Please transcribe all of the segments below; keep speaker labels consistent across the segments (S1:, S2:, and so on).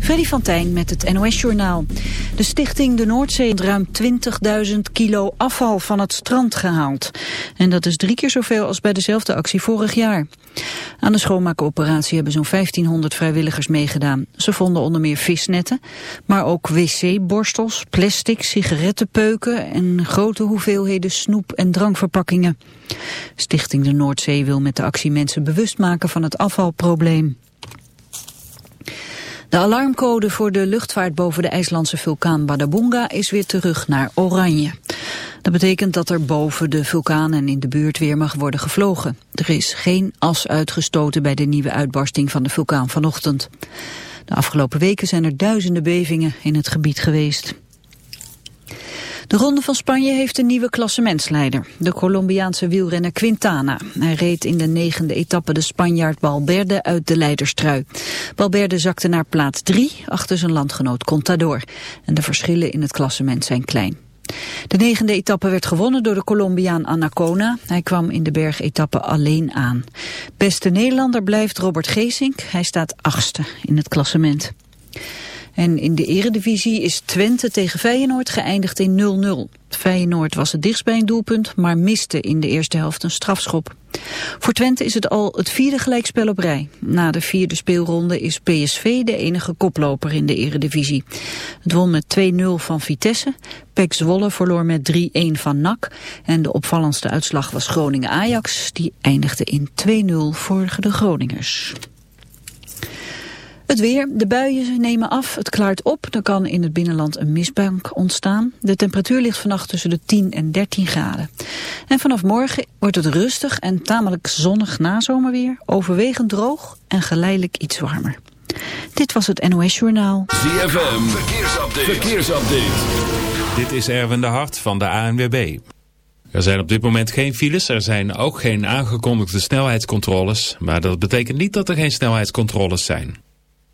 S1: Freddy van Tijn met het NOS-journaal. De stichting De Noordzee heeft ruim 20.000 kilo afval van het strand gehaald. En dat is drie keer zoveel als bij dezelfde actie vorig jaar. Aan de schoonmaakoperatie hebben zo'n 1500 vrijwilligers meegedaan. Ze vonden onder meer visnetten, maar ook wc-borstels, plastic, sigarettenpeuken... en grote hoeveelheden snoep- en drankverpakkingen. Stichting De Noordzee wil met de actie mensen bewust maken van het afvalprobleem. De alarmcode voor de luchtvaart boven de IJslandse vulkaan Badabunga is weer terug naar oranje. Dat betekent dat er boven de vulkaan en in de buurt weer mag worden gevlogen. Er is geen as uitgestoten bij de nieuwe uitbarsting van de vulkaan vanochtend. De afgelopen weken zijn er duizenden bevingen in het gebied geweest. De Ronde van Spanje heeft een nieuwe klassementsleider, de Colombiaanse wielrenner Quintana. Hij reed in de negende etappe de Spanjaard Balberde uit de leiderstrui. Balberde zakte naar plaats drie achter zijn landgenoot Contador. En de verschillen in het klassement zijn klein. De negende etappe werd gewonnen door de Colombiaan Anacona. Hij kwam in de bergetappe alleen aan. Beste Nederlander blijft Robert Geesink. Hij staat achtste in het klassement. En in de eredivisie is Twente tegen Feyenoord geëindigd in 0-0. Feyenoord was het dichtst bij een doelpunt, maar miste in de eerste helft een strafschop. Voor Twente is het al het vierde gelijkspel op rij. Na de vierde speelronde is PSV de enige koploper in de eredivisie. Het won met 2-0 van Vitesse, PEC Zwolle verloor met 3-1 van NAC... en de opvallendste uitslag was Groningen-Ajax, die eindigde in 2-0 voor de Groningers. Het weer, de buien nemen af, het klaart op. Er kan in het binnenland een mistbank ontstaan. De temperatuur ligt vannacht tussen de 10 en 13 graden. En vanaf morgen wordt het rustig en tamelijk zonnig nazomerweer. Overwegend droog en geleidelijk iets warmer. Dit was het NOS Journaal.
S2: ZFM, verkeersupdate. verkeersupdate.
S3: Dit is Erwin de Hart van de ANWB. Er zijn op dit moment geen files, er zijn ook geen aangekondigde snelheidscontroles. Maar dat betekent niet dat er geen snelheidscontroles zijn.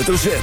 S2: Hoofdletter Z.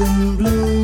S4: in
S5: blue.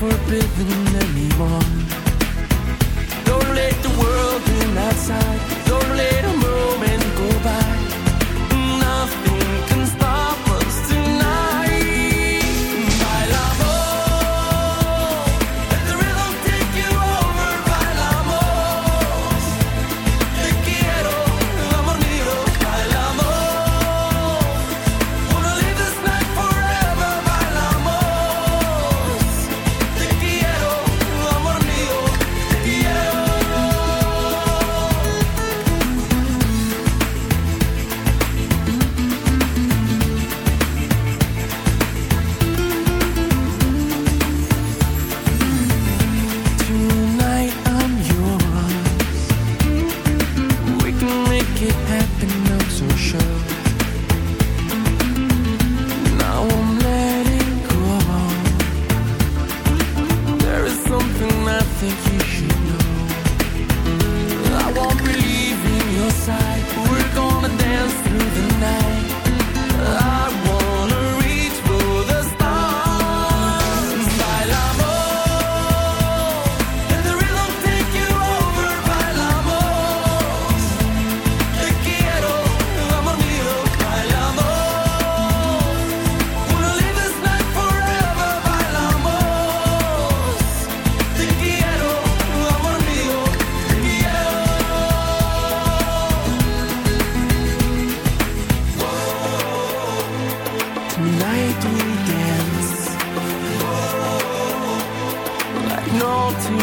S6: forbidden anymore.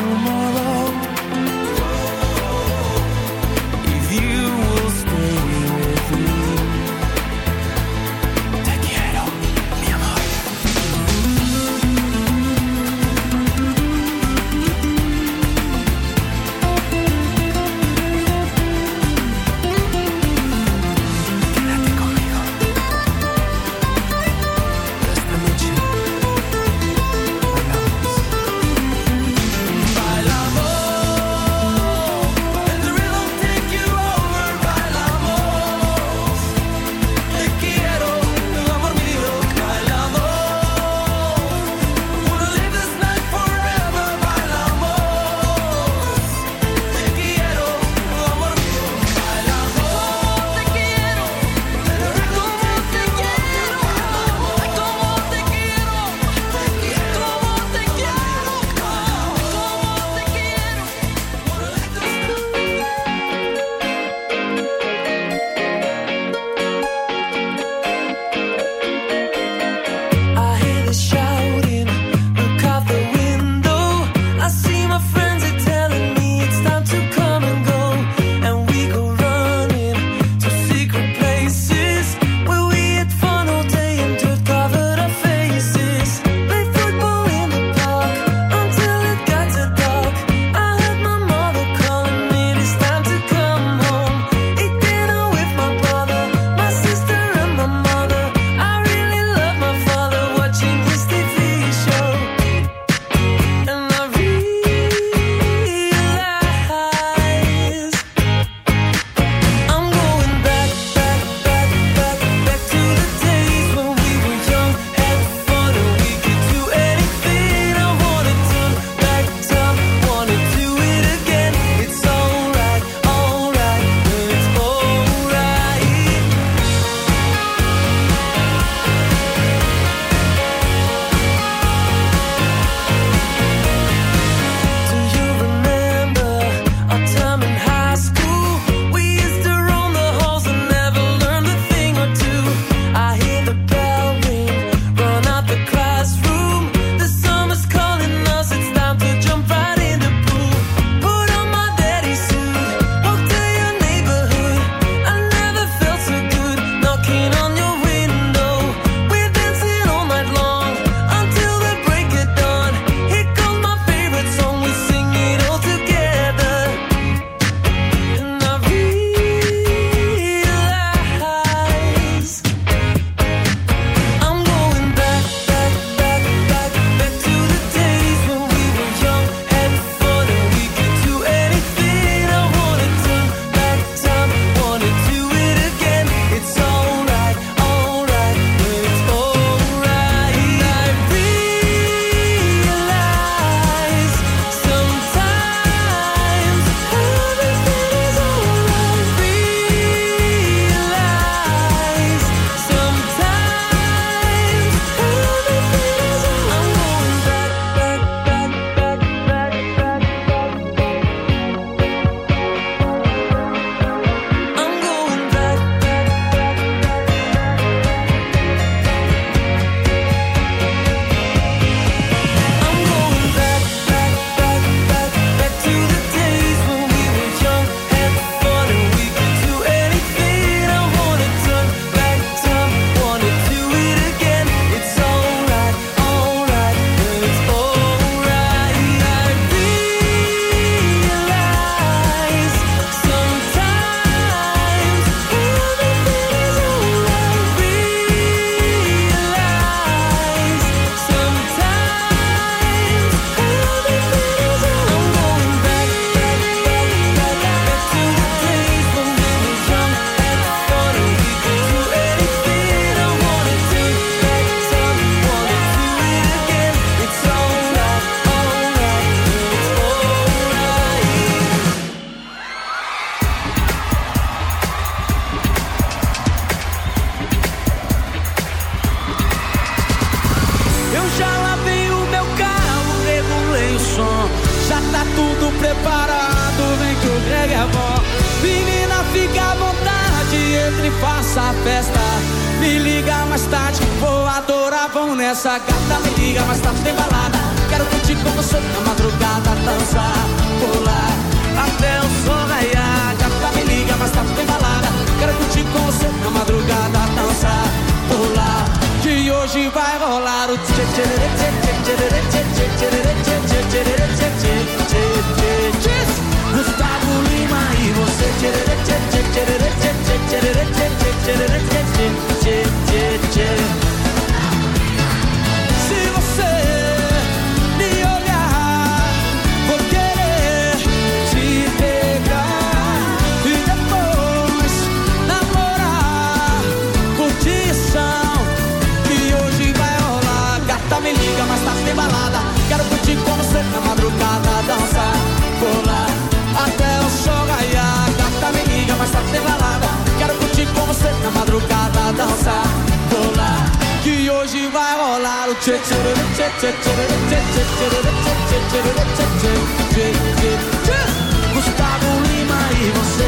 S4: no more. Gustavo Lima e você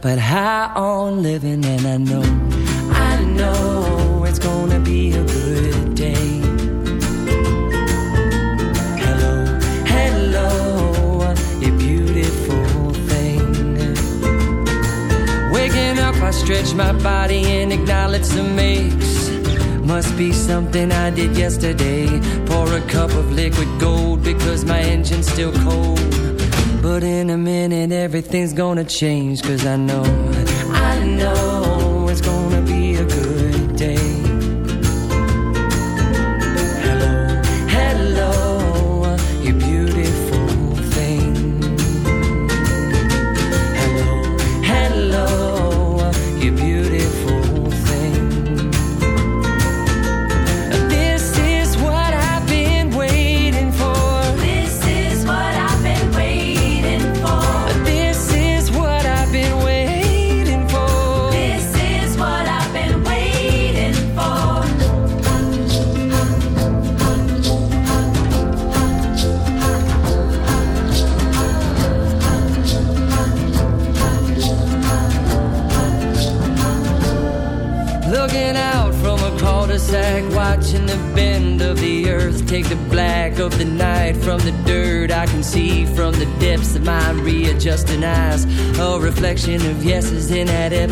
S7: but high on living, and I know, I know it's gonna be a good day. Hello, hello, you beautiful thing. Waking up, I stretch my body and acknowledge the mix. Must be something I did yesterday. Pour a cup of liquid gold because my engine's still cold everything's gonna change Cause I know, I know it's gonna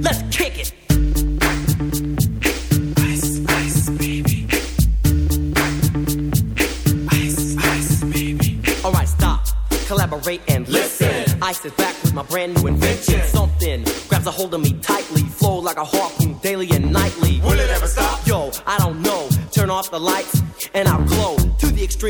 S8: Let's kick it. Ice, ice, baby. Ice, ice, baby. All right, stop. Collaborate and listen. Ice is back with my brand new invention. Something grabs a hold of me tightly.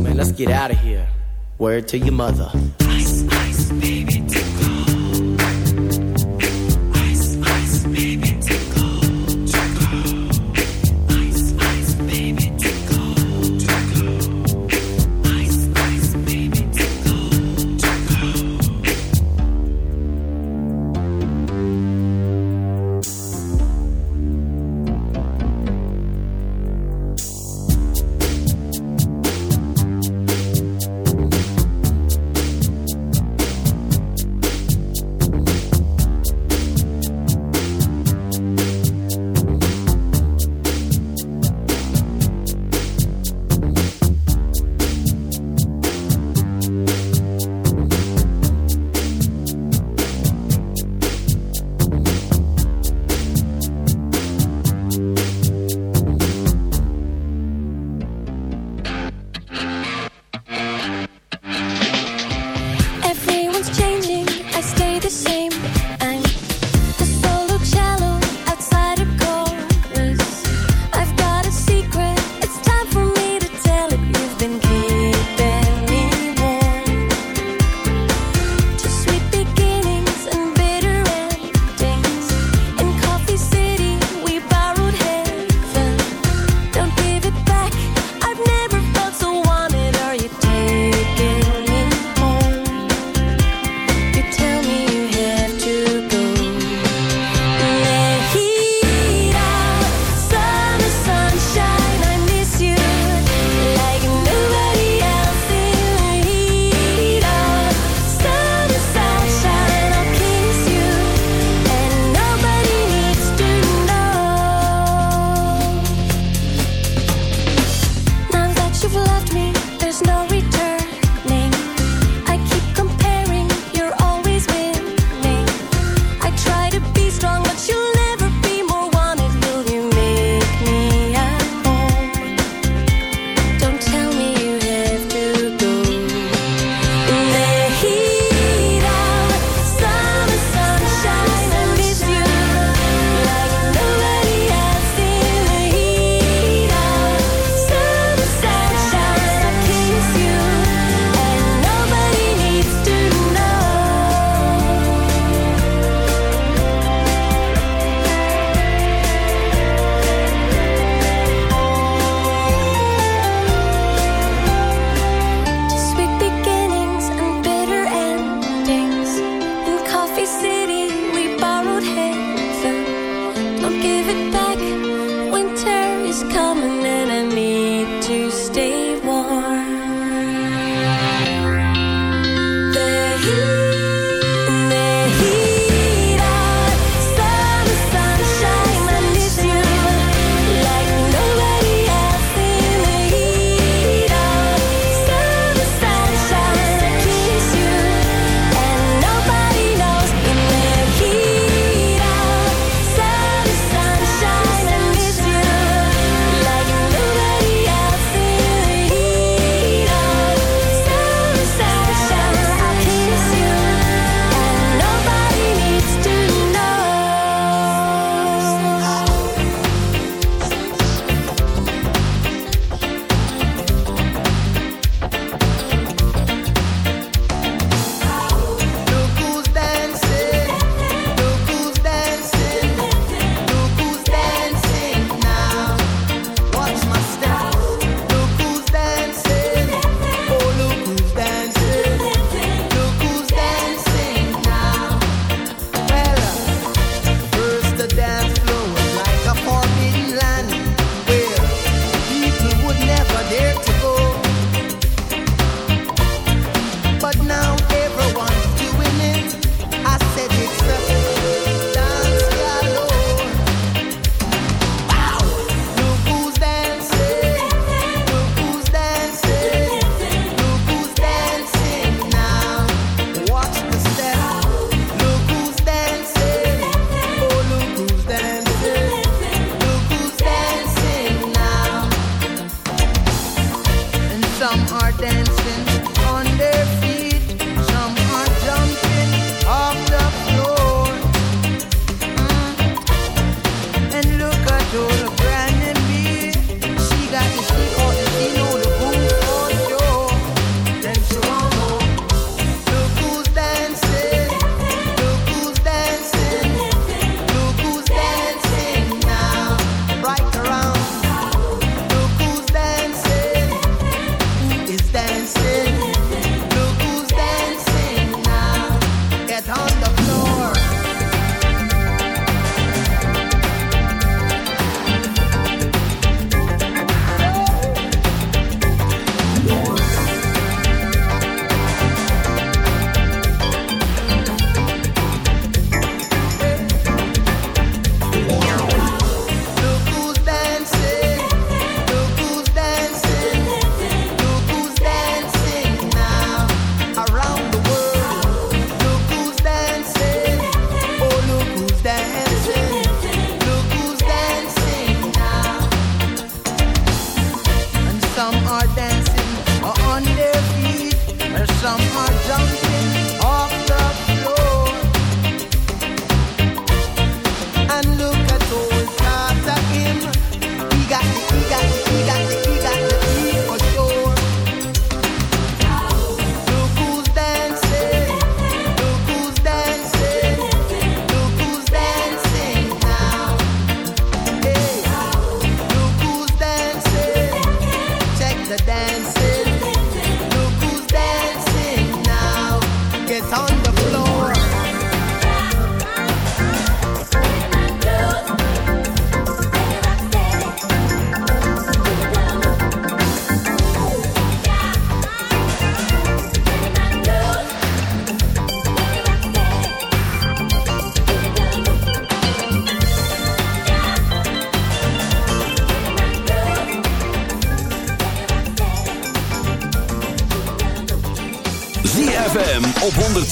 S2: man, let's get out of here. Word to your mother.